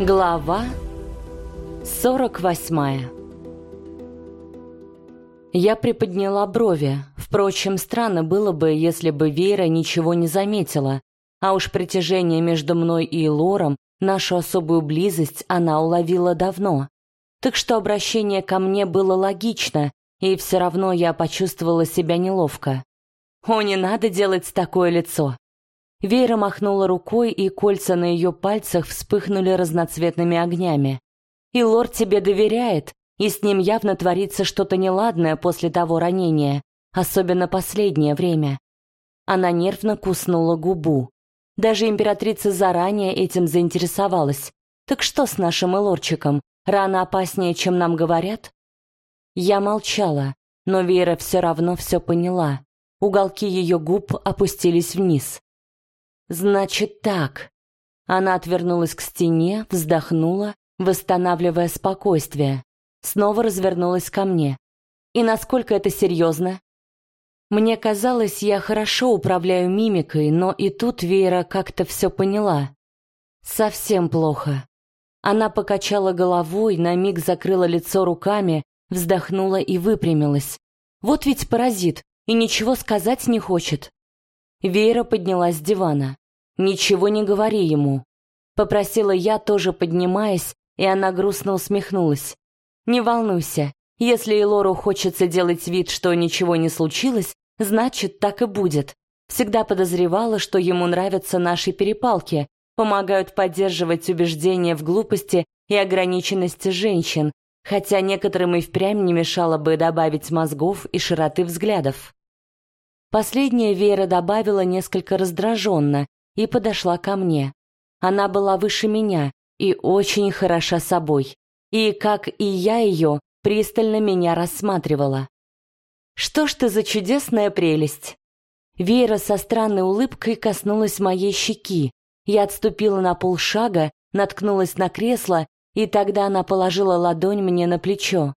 Глава 48 Я приподняла брови. Впрочем, странно было бы, если бы Вера ничего не заметила. А уж притяжение между мной и Лором, нашу особую близость, она уловила давно. Так что обращение ко мне было логично, и все равно я почувствовала себя неловко. «О, не надо делать такое лицо!» Вера махнула рукой, и кольца на ее пальцах вспыхнули разноцветными огнями. «И лорд тебе доверяет, и с ним явно творится что-то неладное после того ранения, особенно последнее время». Она нервно куснула губу. Даже императрица заранее этим заинтересовалась. «Так что с нашим Элорчиком? Рана опаснее, чем нам говорят?» Я молчала, но Вера все равно все поняла. Уголки ее губ опустились вниз. Значит так. Она отвернулась к стене, вздохнула, восстанавливая спокойствие. Снова развернулась ко мне. И насколько это серьезно? Мне казалось, я хорошо управляю мимикой, но и тут Вера как-то все поняла. Совсем плохо. Она покачала головой, на миг закрыла лицо руками, вздохнула и выпрямилась. Вот ведь паразит, и ничего сказать не хочет. Вера поднялась с дивана. «Ничего не говори ему», — попросила я, тоже поднимаясь, и она грустно усмехнулась. «Не волнуйся, если Элору хочется делать вид, что ничего не случилось, значит, так и будет. Всегда подозревала, что ему нравятся наши перепалки, помогают поддерживать убеждения в глупости и ограниченности женщин, хотя некоторым и впрямь не мешало бы добавить мозгов и широты взглядов. Последняя Вера добавила несколько раздраженно и подошла ко мне. Она была выше меня и очень хороша собой, и, как и я ее, пристально меня рассматривала. «Что ж ты за чудесная прелесть!» Вера со странной улыбкой коснулась моей щеки. Я отступила на полшага, наткнулась на кресло, и тогда она положила ладонь мне на плечо.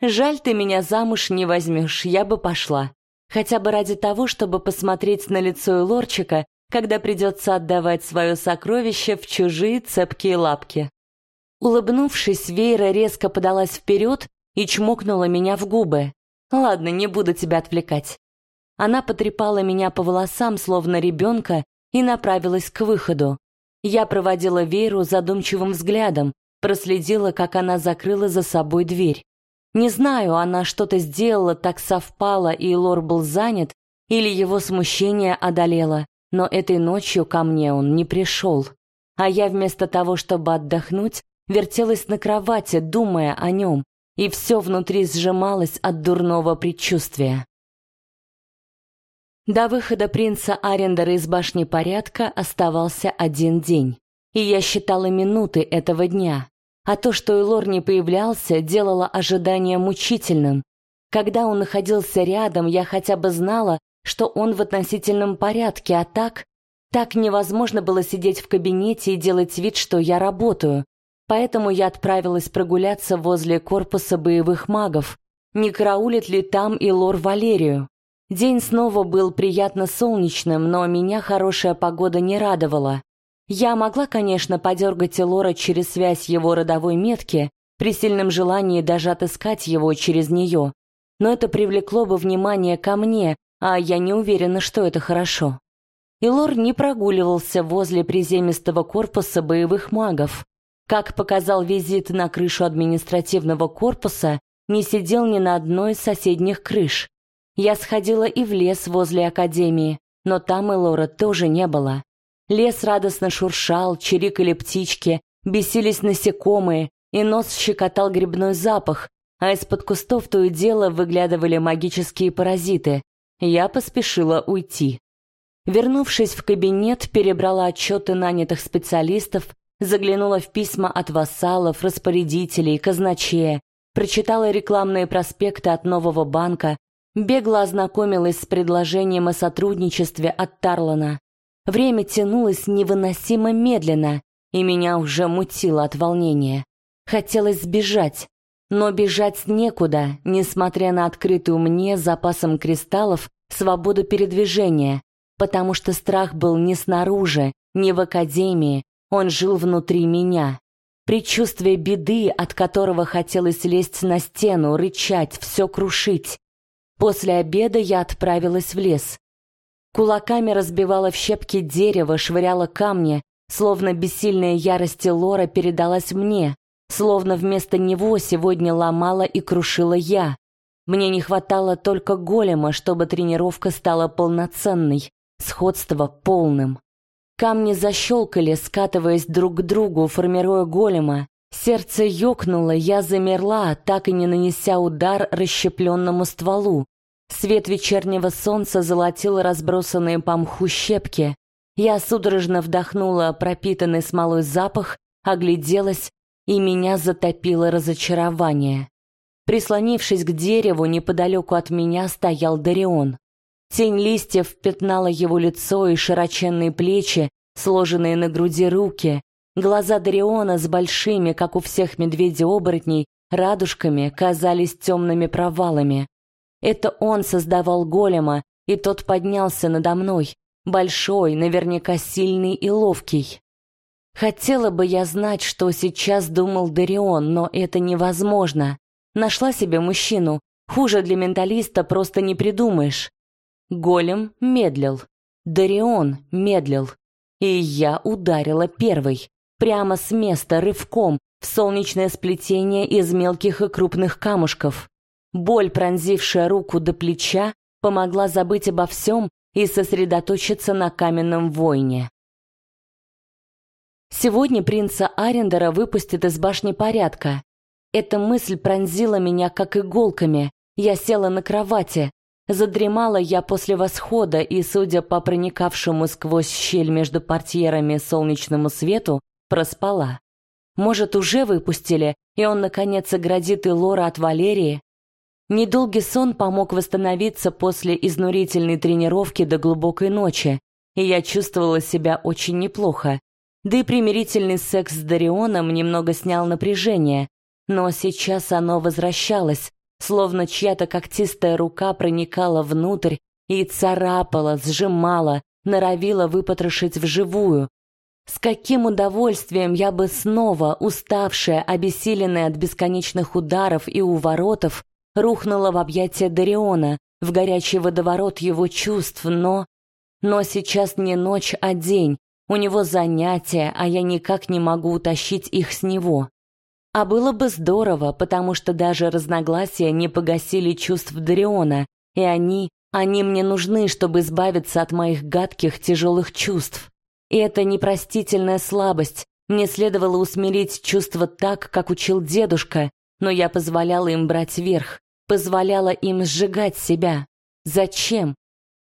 «Жаль, ты меня замуж не возьмешь, я бы пошла хотя бы ради того, чтобы посмотреть на лицо Лорчика, когда придется отдавать свое сокровище в чужие цепкие лапки. Улыбнувшись, Вейра резко подалась вперед и чмокнула меня в губы. «Ладно, не буду тебя отвлекать». Она потрепала меня по волосам, словно ребенка, и направилась к выходу. Я проводила Вейру задумчивым взглядом, проследила, как она закрыла за собой дверь. Не знаю, она что-то сделала, так совпало, и Лор был занят, или его смущение одолело, но этой ночью ко мне он не пришел. А я вместо того, чтобы отдохнуть, вертелась на кровати, думая о нем, и все внутри сжималось от дурного предчувствия. До выхода принца Арендера из башни порядка оставался один день, и я считала минуты этого дня. А то, что Элор не появлялся, делало ожидание мучительным. Когда он находился рядом, я хотя бы знала, что он в относительном порядке, а так... Так невозможно было сидеть в кабинете и делать вид, что я работаю. Поэтому я отправилась прогуляться возле корпуса боевых магов. Не караулит ли там и лор Валерию? День снова был приятно солнечным, но меня хорошая погода не радовала. Я могла, конечно, подергать Элора через связь его родовой метки, при сильном желании даже отыскать его через нее, но это привлекло бы внимание ко мне, а я не уверена, что это хорошо. Илор не прогуливался возле приземистого корпуса боевых магов. Как показал визит на крышу административного корпуса, не сидел ни на одной из соседних крыш. Я сходила и в лес возле академии, но там Элора тоже не было. Лес радостно шуршал, чирикали птички, бесились насекомые, и нос щекотал грибной запах, а из-под кустов то и дело выглядывали магические паразиты. Я поспешила уйти. Вернувшись в кабинет, перебрала отчеты нанятых специалистов, заглянула в письма от вассалов, распорядителей, казначея, прочитала рекламные проспекты от нового банка, бегло ознакомилась с предложением о сотрудничестве от Тарлана. Время тянулось невыносимо медленно, и меня уже мутило от волнения. Хотелось сбежать, но бежать некуда, несмотря на открытую мне запасом кристаллов свободу передвижения, потому что страх был не снаружи, не в академии, он жил внутри меня. Предчувствие беды, от которого хотелось лезть на стену, рычать, все крушить. После обеда я отправилась в лес. Кулаками разбивала в щепки дерево, швыряла камни, словно бессильная ярость Лора передалась мне, словно вместо него сегодня ломала и крушила я. Мне не хватало только голема, чтобы тренировка стала полноценной, сходство полным. Камни защелкали, скатываясь друг к другу, формируя голема. Сердце ёкнуло, я замерла, так и не нанеся удар расщепленному стволу. Свет вечернего солнца золотил разбросанные по мху щепки. Я судорожно вдохнула пропитанный смолой запах, огляделась, и меня затопило разочарование. Прислонившись к дереву, неподалеку от меня стоял Дарион. Тень листьев пятнала его лицо и широченные плечи, сложенные на груди руки. Глаза Дариона с большими, как у всех медведей-оборотней, радужками казались темными провалами. Это он создавал голема, и тот поднялся надо мной, большой, наверняка сильный и ловкий. Хотела бы я знать, что сейчас думал Дарион, но это невозможно. Нашла себе мужчину, хуже для менталиста просто не придумаешь. Голем медлил. Дарион медлил. И я ударила первой. Прямо с места, рывком, в солнечное сплетение из мелких и крупных камушков. Боль, пронзившая руку до плеча, помогла забыть обо всем и сосредоточиться на каменном войне. Сегодня принца Арендера выпустят из башни порядка. Эта мысль пронзила меня как иголками. Я села на кровати, Задремала я после восхода и, судя по проникавшему сквозь щель между портьерами солнечному свету, проспала. Может, уже выпустили, и он, наконец, оградит и Лора от Валерии? Недолгий сон помог восстановиться после изнурительной тренировки до глубокой ночи, и я чувствовала себя очень неплохо. Да и примирительный секс с Дарионом немного снял напряжение, но сейчас оно возвращалось, словно чья-то когтистая рука проникала внутрь и царапала, сжимала, норовила выпотрошить вживую. С каким удовольствием я бы снова, уставшая, обессиленная от бесконечных ударов и уворотов, рухнула в объятия Дариона, в горячий водоворот его чувств, но... Но сейчас не ночь, а день. У него занятия, а я никак не могу утащить их с него. А было бы здорово, потому что даже разногласия не погасили чувств Дариона, и они, они мне нужны, чтобы избавиться от моих гадких, тяжелых чувств. И это непростительная слабость. Мне следовало усмирить чувства так, как учил дедушка, но я позволяла им брать верх, позволяла им сжигать себя. Зачем?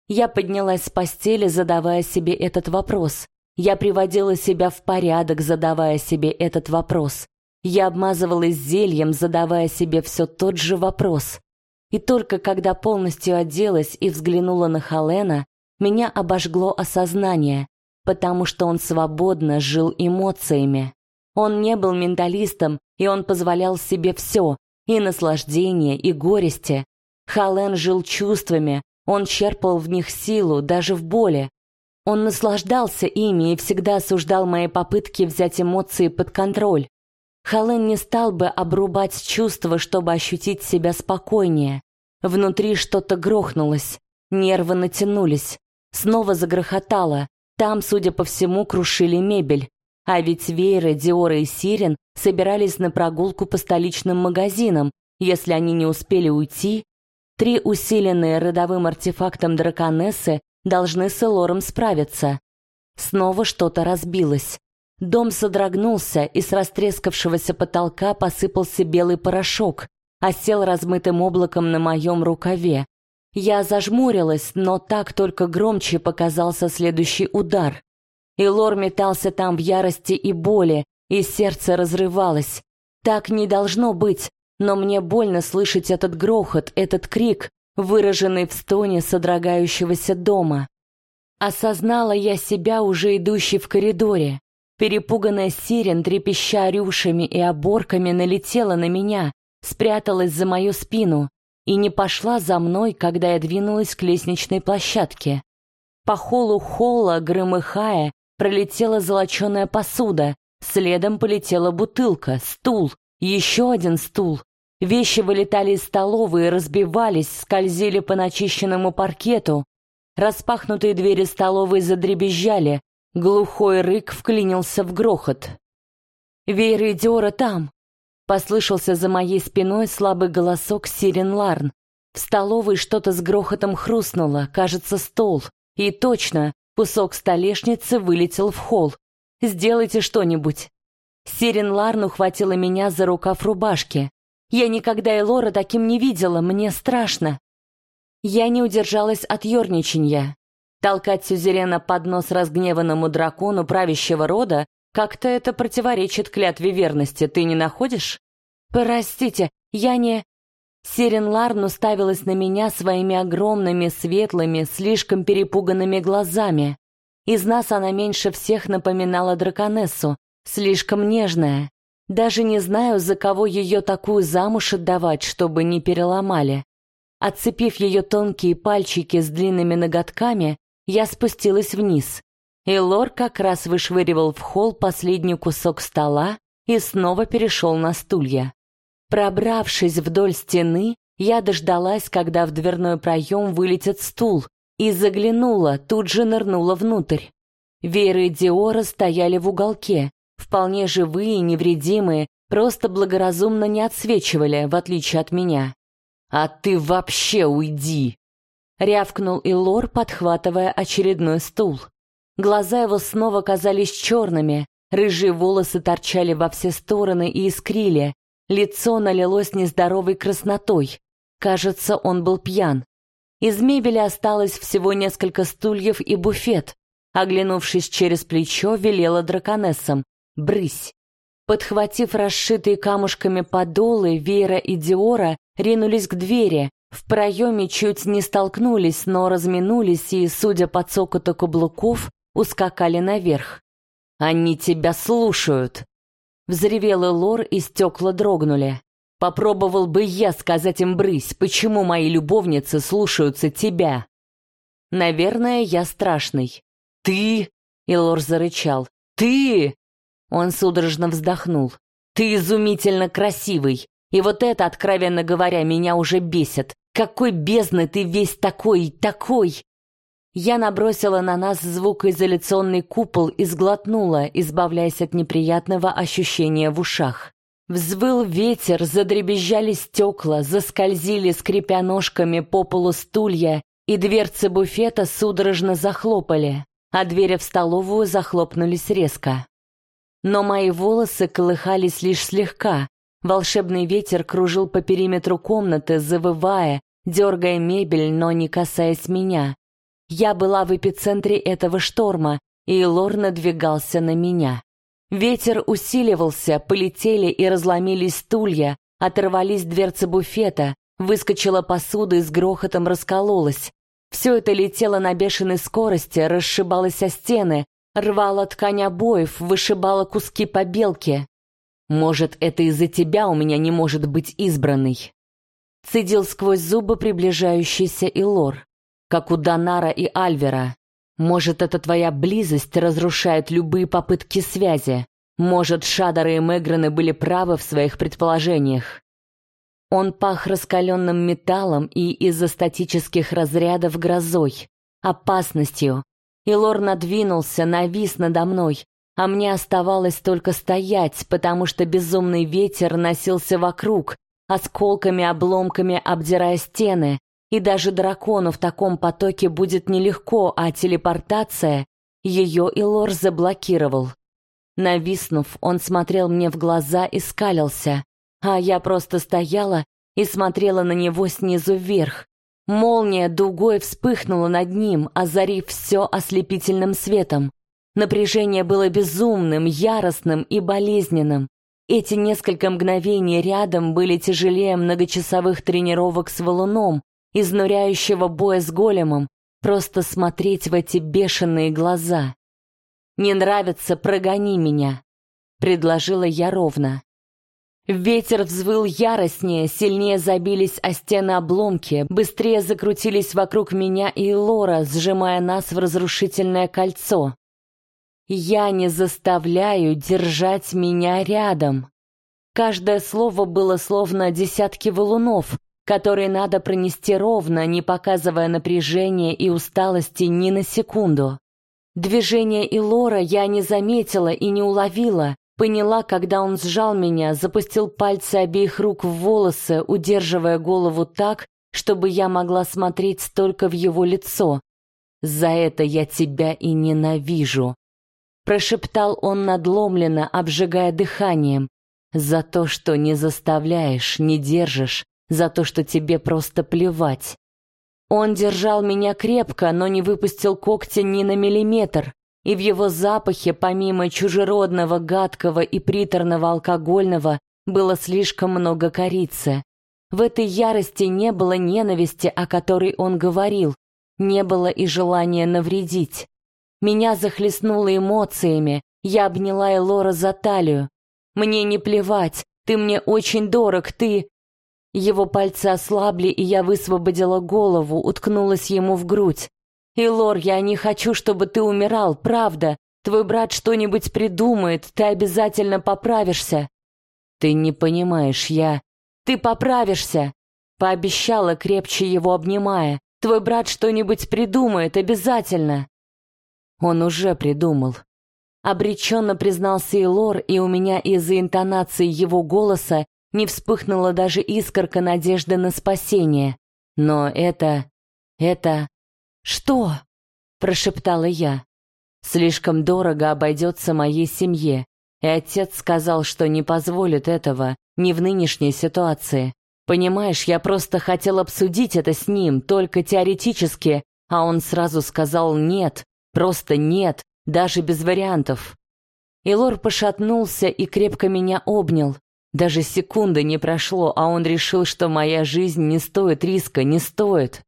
Я поднялась с постели, задавая себе этот вопрос. Я приводила себя в порядок, задавая себе этот вопрос. Я обмазывалась зельем, задавая себе все тот же вопрос. И только когда полностью оделась и взглянула на Халена, меня обожгло осознание, потому что он свободно жил эмоциями. Он не был менталистом, и он позволял себе все, и наслаждение, и горести. Хален жил чувствами, он черпал в них силу, даже в боли. Он наслаждался ими и всегда осуждал мои попытки взять эмоции под контроль. Хален не стал бы обрубать чувства, чтобы ощутить себя спокойнее. Внутри что-то грохнулось, нервы натянулись. Снова загрохотало. Там, судя по всему, крушили мебель. А ведь Вейра, Диора и Сирен собирались на прогулку по столичным магазинам. Если они не успели уйти, три усиленные родовым артефактом драконессы должны с Элором справиться. Снова что-то разбилось. Дом содрогнулся, и с растрескавшегося потолка посыпался белый порошок, осел размытым облаком на моем рукаве. Я зажмурилась, но так только громче показался следующий удар. И Лор метался там в ярости и боли, и сердце разрывалось. Так не должно быть, но мне больно слышать этот грохот, этот крик, выраженный в стоне содрогающегося дома. Осознала я себя уже идущей в коридоре. Перепуганная сирен, трепеща рюшами и оборками, налетела на меня, спряталась за мою спину и не пошла за мной, когда я двинулась к лестничной площадке. По холлу холла, громыхая, пролетела золоченая посуда, Следом полетела бутылка, стул, еще один стул. Вещи вылетали из столовой, разбивались, скользили по начищенному паркету. Распахнутые двери столовой задребезжали. Глухой рык вклинился в грохот. «Вейра и Диора там!» Послышался за моей спиной слабый голосок Сирен Ларн. В столовой что-то с грохотом хрустнуло, кажется, стол. И точно, кусок столешницы вылетел в холл. «Сделайте что-нибудь!» Сирен Ларн ухватила меня за рукав рубашки. Я никогда и Лора таким не видела, мне страшно. Я не удержалась от ерничанья. Толкать сюзерена под нос разгневанному дракону правящего рода как-то это противоречит клятве верности, ты не находишь? Простите, я не... Сирен Ларн уставилась на меня своими огромными, светлыми, слишком перепуганными глазами. Из нас она меньше всех напоминала драконессу, слишком нежная. Даже не знаю, за кого ее такую замуж отдавать, чтобы не переломали. Отцепив ее тонкие пальчики с длинными ноготками, я спустилась вниз. И Лор как раз вышвыривал в холл последний кусок стола и снова перешел на стулья. Пробравшись вдоль стены, я дождалась, когда в дверной проем вылетит стул, и заглянула, тут же нырнула внутрь. Вера и Диора стояли в уголке, вполне живые, невредимые, просто благоразумно не отсвечивали, в отличие от меня. «А ты вообще уйди!» — рявкнул Илор, подхватывая очередной стул. Глаза его снова казались черными, рыжие волосы торчали во все стороны и искрили, лицо налилось нездоровой краснотой. Кажется, он был пьян. Из мебели осталось всего несколько стульев и буфет. Оглянувшись через плечо, велела драконессам брысь. Подхватив расшитые камушками подолы, Вера и Диора ринулись к двери. В проеме чуть не столкнулись, но разминулись и, судя по цокоту каблуков, ускакали наверх. «Они тебя слушают!» Взревел Лор, и стекла дрогнули. «Попробовал бы я сказать им, брысь, почему мои любовницы слушаются тебя?» «Наверное, я страшный». «Ты?» — Илор зарычал. «Ты!» Он судорожно вздохнул. «Ты изумительно красивый, и вот это, откровенно говоря, меня уже бесит. Какой бездны ты весь такой, такой!» Я набросила на нас звукоизоляционный купол и сглотнула, избавляясь от неприятного ощущения в ушах. Взвыл ветер, задребезжали стекла, заскользили, скрипя ножками по полу стулья, и дверцы буфета судорожно захлопали, а двери в столовую захлопнулись резко. Но мои волосы колыхались лишь слегка. Волшебный ветер кружил по периметру комнаты, завывая, дергая мебель, но не касаясь меня. Я была в эпицентре этого шторма, и Лор надвигался на меня. Ветер усиливался, полетели и разломились стулья, оторвались дверцы буфета, выскочила посуда и с грохотом раскололась. Все это летело на бешеной скорости, расшибалось о стены, рвала ткань обоев, вышибала куски побелки. Может, это из-за тебя у меня не может быть избранный. Цедил сквозь зубы приближающийся Илор, как у Донара и Альвера. Может, это твоя близость разрушает любые попытки связи. Может, Шадары и Меграны были правы в своих предположениях. Он пах раскаленным металлом и из-за статических разрядов грозой, опасностью, и Лор надвинулся, навис надо мной, а мне оставалось только стоять, потому что безумный ветер носился вокруг, осколками-обломками обдирая стены, и даже дракону в таком потоке будет нелегко, а телепортация ее и Лор заблокировал. Нависнув, он смотрел мне в глаза и скалился, а я просто стояла и смотрела на него снизу вверх, Молния дугой вспыхнула над ним, озарив все ослепительным светом. Напряжение было безумным, яростным и болезненным. Эти несколько мгновений рядом были тяжелее многочасовых тренировок с валуном, изнуряющего боя с големом, просто смотреть в эти бешеные глаза. «Не нравится, прогони меня», — предложила я ровно. Ветер взвыл яростнее, сильнее забились о стены обломки, быстрее закрутились вокруг меня и Лора, сжимая нас в разрушительное кольцо. Я не заставляю держать меня рядом. Каждое слово было словно десятки валунов, которые надо пронести ровно, не показывая напряжения и усталости ни на секунду. Движение Илора я не заметила и не уловила, поняла, когда он сжал меня, запустил пальцы обеих рук в волосы, удерживая голову так, чтобы я могла смотреть только в его лицо. «За это я тебя и ненавижу», — прошептал он надломленно, обжигая дыханием. «За то, что не заставляешь, не держишь, за то, что тебе просто плевать». Он держал меня крепко, но не выпустил когти ни на миллиметр, и в его запахе, помимо чужеродного, гадкого и приторного алкогольного, было слишком много корицы. В этой ярости не было ненависти, о которой он говорил, не было и желания навредить. Меня захлестнуло эмоциями, я обняла Элора за талию. «Мне не плевать, ты мне очень дорог, ты...» Его пальцы ослабли, и я высвободила голову, уткнулась ему в грудь. «Илор, я не хочу, чтобы ты умирал, правда. Твой брат что-нибудь придумает, ты обязательно поправишься». «Ты не понимаешь, я...» «Ты поправишься!» Пообещала, крепче его обнимая. «Твой брат что-нибудь придумает, обязательно!» Он уже придумал. Обреченно признался Илор, и у меня из-за интонации его голоса не вспыхнула даже искорка надежды на спасение. Но это... это... «Что?» — прошептала я. «Слишком дорого обойдется моей семье, и отец сказал, что не позволит этого, не в нынешней ситуации. Понимаешь, я просто хотел обсудить это с ним, только теоретически, а он сразу сказал «нет», просто «нет», даже без вариантов. И Лор пошатнулся и крепко меня обнял. Даже секунды не прошло, а он решил, что моя жизнь не стоит риска, не стоит.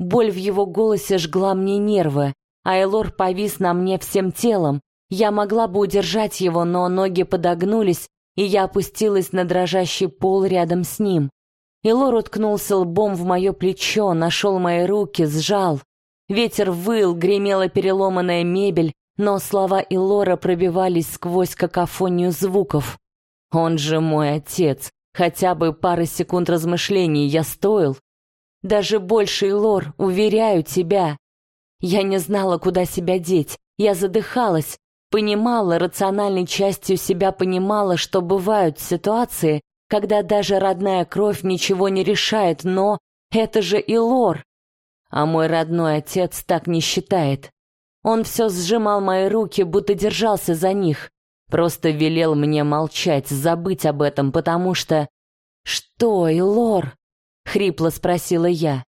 Боль в его голосе жгла мне нервы, а Элор повис на мне всем телом. Я могла бы удержать его, но ноги подогнулись, и я опустилась на дрожащий пол рядом с ним. Илор уткнулся лбом в мое плечо, нашел мои руки, сжал. Ветер выл, гремела переломанная мебель, но слова Илора пробивались сквозь какофонию звуков. «Он же мой отец. Хотя бы пары секунд размышлений я стоил. Даже больше, Илор, уверяю тебя. Я не знала, куда себя деть. Я задыхалась, понимала, рациональной частью себя понимала, что бывают ситуации, когда даже родная кровь ничего не решает, но это же Илор. А мой родной отец так не считает. Он все сжимал мои руки, будто держался за них. Просто велел мне молчать, забыть об этом, потому что... Что, Илор? — хрипло спросила я.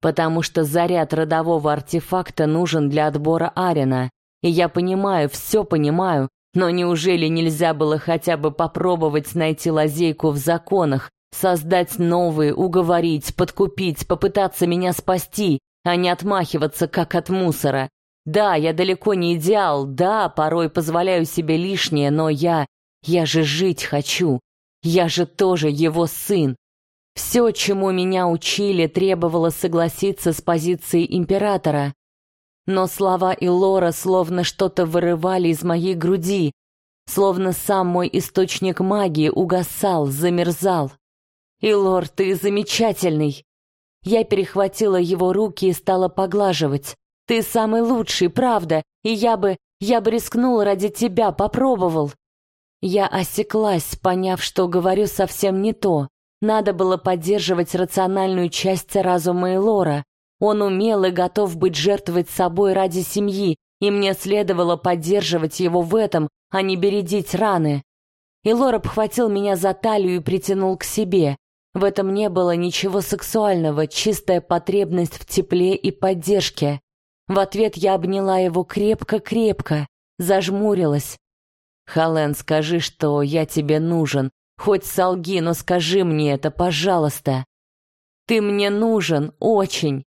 «Потому что заряд родового артефакта нужен для отбора Арина. И я понимаю, все понимаю, но неужели нельзя было хотя бы попробовать найти лазейку в законах, создать новые, уговорить, подкупить, попытаться меня спасти, а не отмахиваться, как от мусора? Да, я далеко не идеал, да, порой позволяю себе лишнее, но я... Я же жить хочу. Я же тоже его сын. Все, чему меня учили, требовало согласиться с позицией императора. Но слова Илора словно что-то вырывали из моей груди, словно сам мой источник магии угасал, замерзал. «Илор, ты замечательный!» Я перехватила его руки и стала поглаживать. «Ты самый лучший, правда, и я бы, я бы рискнул ради тебя, попробовал». Я осеклась, поняв, что говорю совсем не то. Надо было поддерживать рациональную часть разума Элора. Он умел и готов быть жертвовать собой ради семьи, и мне следовало поддерживать его в этом, а не бередить раны. Элор обхватил меня за талию и притянул к себе. В этом не было ничего сексуального, чистая потребность в тепле и поддержке. В ответ я обняла его крепко-крепко, зажмурилась. «Хален, скажи, что я тебе нужен, Хоть солги, но скажи мне это, пожалуйста. Ты мне нужен, очень.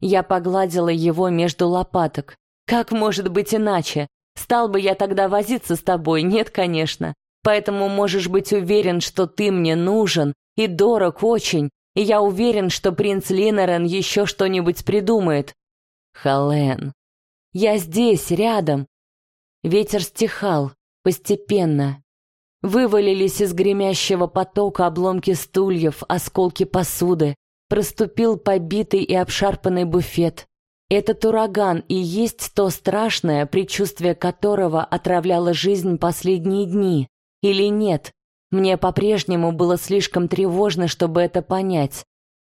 Я погладила его между лопаток. Как может быть иначе? Стал бы я тогда возиться с тобой? Нет, конечно. Поэтому можешь быть уверен, что ты мне нужен и дорог очень. И я уверен, что принц Линорен еще что-нибудь придумает. Хален. Я здесь, рядом. Ветер стихал, постепенно. Вывалились из гремящего потока обломки стульев, осколки посуды, проступил побитый и обшарпанный буфет. Этот ураган и есть то страшное, предчувствие которого отравляло жизнь последние дни. Или нет? Мне по-прежнему было слишком тревожно, чтобы это понять.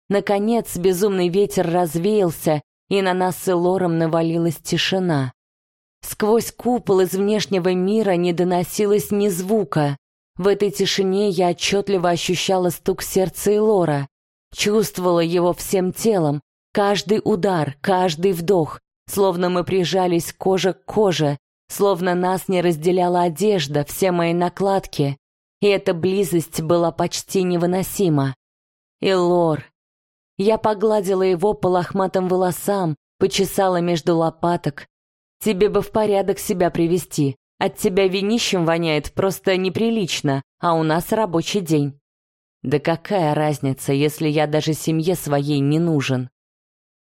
Наконец, безумный ветер развеялся, и на нас с Элором навалилась тишина. Сквозь купол из внешнего мира не доносилось ни звука. В этой тишине я отчетливо ощущала стук сердца Элора. Чувствовала его всем телом, каждый удар, каждый вдох, словно мы прижались кожа к коже, словно нас не разделяла одежда, все мои накладки. И эта близость была почти невыносима. Элор. Я погладила его по лохматым волосам, почесала между лопаток. Тебе бы в порядок себя привести. От тебя винищем воняет просто неприлично, а у нас рабочий день. Да какая разница, если я даже семье своей не нужен?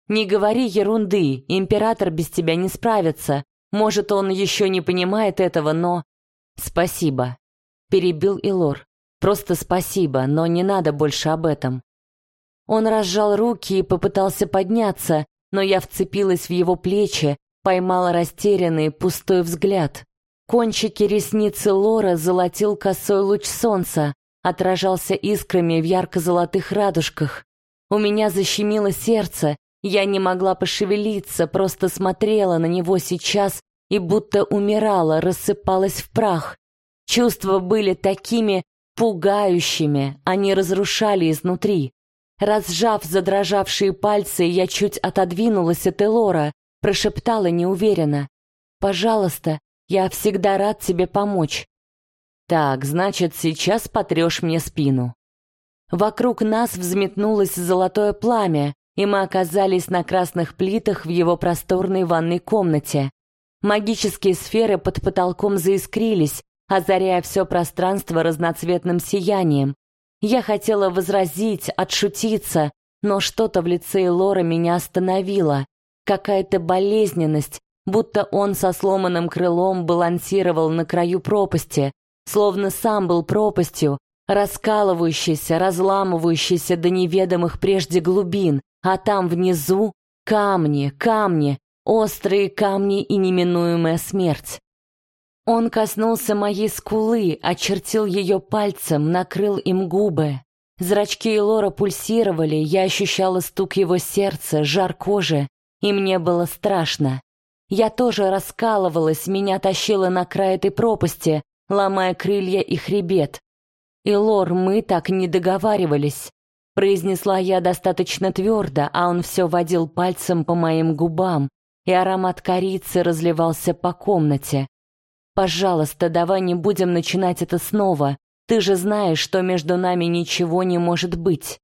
Не говори ерунды, император без тебя не справится. Может, он еще не понимает этого, но... Спасибо. Перебил Илор. Просто спасибо, но не надо больше об этом. Он разжал руки и попытался подняться, но я вцепилась в его плечи, поймала растерянный, пустой взгляд. Кончики ресницы Лора золотил косой луч солнца, отражался искрами в ярко-золотых радужках. У меня защемило сердце, я не могла пошевелиться, просто смотрела на него сейчас и будто умирала, рассыпалась в прах. Чувства были такими пугающими, они разрушали изнутри. Разжав задрожавшие пальцы, я чуть отодвинулась от Элора, прошептала неуверенно. «Пожалуйста, я всегда рад тебе помочь. Так, значит, сейчас потрешь мне спину. Вокруг нас взметнулось золотое пламя, и мы оказались на красных плитах в его просторной ванной комнате. Магические сферы под потолком заискрились, озаряя все пространство разноцветным сиянием. Я хотела возразить, отшутиться, но что-то в лице Лора меня остановило. Какая-то болезненность, будто он со сломанным крылом балансировал на краю пропасти, словно сам был пропастью, раскалывающейся, разламывающейся до неведомых прежде глубин, а там внизу камни, камни, острые камни и неминуемая смерть. Он коснулся моей скулы, очертил ее пальцем, накрыл им губы. Зрачки Лора пульсировали, я ощущала стук его сердца, жар кожи, и мне было страшно. Я тоже раскалывалась, меня тащило на край этой пропасти, ломая крылья и хребет. И Лор, мы так не договаривались. Произнесла я достаточно твердо, а он все водил пальцем по моим губам, и аромат корицы разливался по комнате. «Пожалуйста, давай не будем начинать это снова. Ты же знаешь, что между нами ничего не может быть».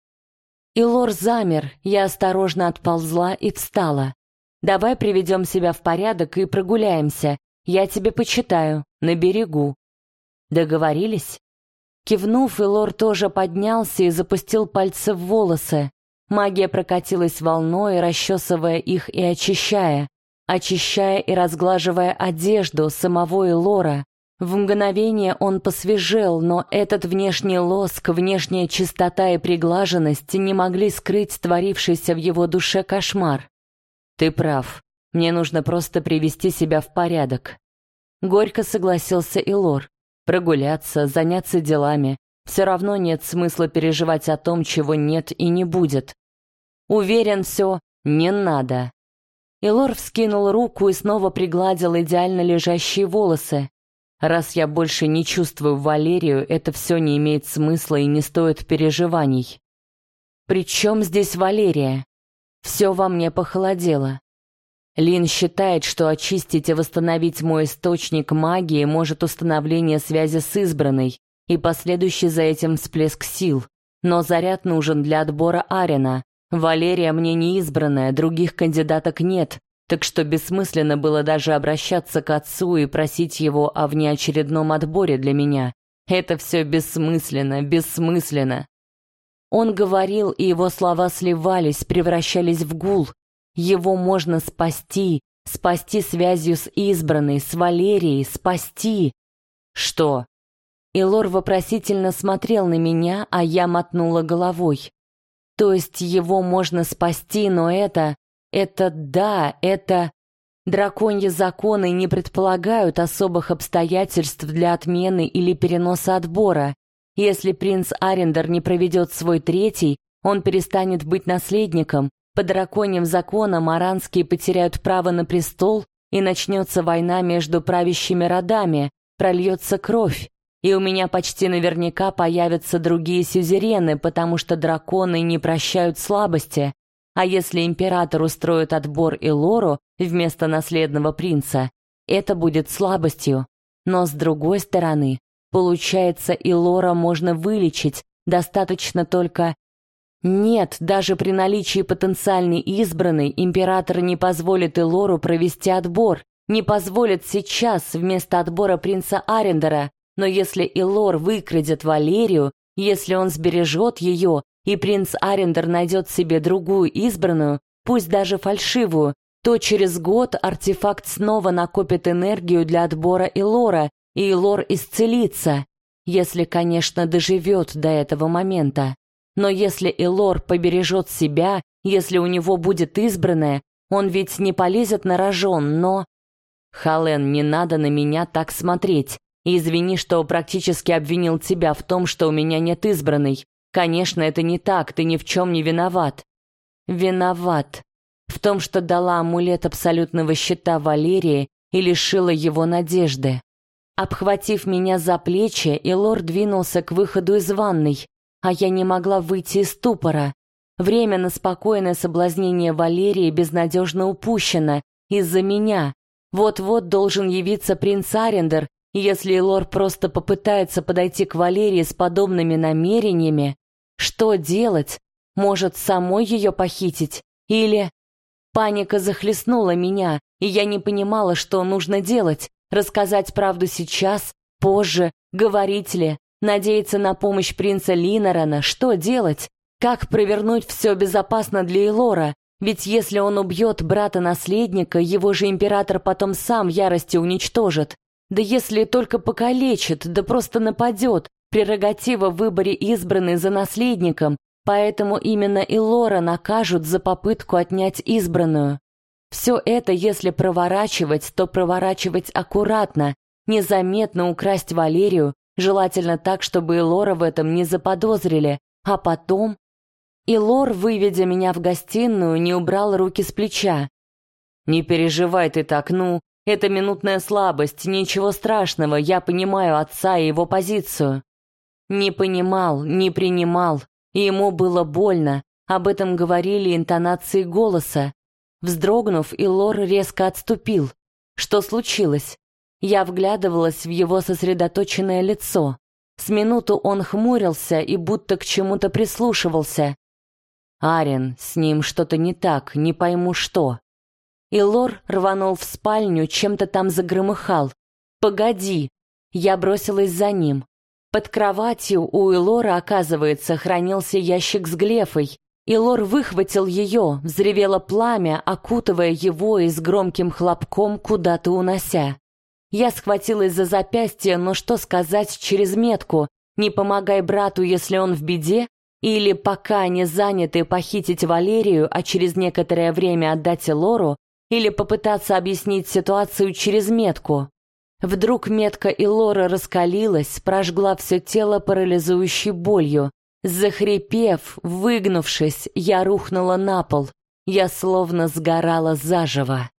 И Лор замер, я осторожно отползла и встала. «Давай приведем себя в порядок и прогуляемся. Я тебе почитаю, на берегу». Договорились? Кивнув, Илор тоже поднялся и запустил пальцы в волосы. Магия прокатилась волной, расчесывая их и очищая, очищая и разглаживая одежду самого Илора. В мгновение он посвежел, но этот внешний лоск, внешняя чистота и приглаженность не могли скрыть творившийся в его душе кошмар. «Ты прав. Мне нужно просто привести себя в порядок». Горько согласился Илор. Прогуляться, заняться делами. Все равно нет смысла переживать о том, чего нет и не будет. Уверен, все не надо. Илор вскинул руку и снова пригладил идеально лежащие волосы. Раз я больше не чувствую Валерию, это все не имеет смысла и не стоит переживаний. При чем здесь Валерия? Все во мне похолодело. Лин считает, что очистить и восстановить мой источник магии может установление связи с избранной и последующий за этим всплеск сил. Но заряд нужен для отбора Арена. Валерия мне не избранная, других кандидаток нет, так что бессмысленно было даже обращаться к отцу и просить его о внеочередном отборе для меня. Это все бессмысленно, бессмысленно. Он говорил, и его слова сливались, превращались в гул, его можно спасти, Спасти связью с избранной, с Валерией, спасти. Что? Илор вопросительно смотрел на меня, а я мотнула головой. То есть его можно спасти, но это... Это да, это... Драконьи законы не предполагают особых обстоятельств для отмены или переноса отбора. Если принц Арендер не проведет свой третий, он перестанет быть наследником, по драконьим законам аранские потеряют право на престол, и начнется война между правящими родами, прольется кровь, и у меня почти наверняка появятся другие сюзерены, потому что драконы не прощают слабости. А если император устроит отбор Илору вместо наследного принца, это будет слабостью. Но с другой стороны, получается, Илора можно вылечить, достаточно только нет, даже при наличии потенциальной избранной император не позволит Элору провести отбор, не позволит сейчас вместо отбора принца Арендера, но если Элор выкрадет Валерию, если он сбережет ее, и принц Арендер найдет себе другую избранную, пусть даже фальшивую, то через год артефакт снова накопит энергию для отбора Элора, и Элор исцелится, если, конечно, доживет до этого момента. Но если Элор побережет себя, если у него будет избранное, он ведь не полезет на рожон, но... Хален, не надо на меня так смотреть. извини, что практически обвинил тебя в том, что у меня нет избранной. Конечно, это не так, ты ни в чем не виноват. Виноват. В том, что дала амулет абсолютного щита Валерии и лишила его надежды. Обхватив меня за плечи, Элор двинулся к выходу из ванной а я не могла выйти из ступора. Время на спокойное соблазнение Валерии безнадежно упущено из-за меня. Вот-вот должен явиться принц Арендер, и если Лор просто попытается подойти к Валерии с подобными намерениями, что делать? Может, самой ее похитить? Или... Паника захлестнула меня, и я не понимала, что нужно делать. Рассказать правду сейчас, позже, говорить ли, Надеяться на помощь принца Линорана, что делать? Как провернуть все безопасно для Элора? Ведь если он убьет брата-наследника, его же император потом сам в ярости уничтожит. Да если только покалечит, да просто нападет, прерогатива в выборе избранной за наследником, поэтому именно Элора накажут за попытку отнять избранную. Все это, если проворачивать, то проворачивать аккуратно, незаметно украсть Валерию, Желательно так, чтобы и Лора в этом не заподозрили. А потом... И Лор, выведя меня в гостиную, не убрал руки с плеча. «Не переживай ты так, ну, это минутная слабость, ничего страшного, я понимаю отца и его позицию». Не понимал, не принимал, и ему было больно, об этом говорили интонации голоса. Вздрогнув, Илор резко отступил. Что случилось? Я вглядывалась в его сосредоточенное лицо. С минуту он хмурился и будто к чему-то прислушивался. «Арен, с ним что-то не так, не пойму что». И Лор рванул в спальню, чем-то там загромыхал. «Погоди!» Я бросилась за ним. Под кроватью у Элора, оказывается, хранился ящик с глефой. Илор выхватил ее, взревело пламя, окутывая его и с громким хлопком куда-то унося. Я схватилась за запястье, но что сказать через метку? Не помогай брату, если он в беде? Или пока не заняты похитить Валерию, а через некоторое время отдать Лору? Или попытаться объяснить ситуацию через метку? Вдруг метка и Лора раскалилась, прожгла все тело парализующей болью. Захрипев, выгнувшись, я рухнула на пол. Я словно сгорала заживо.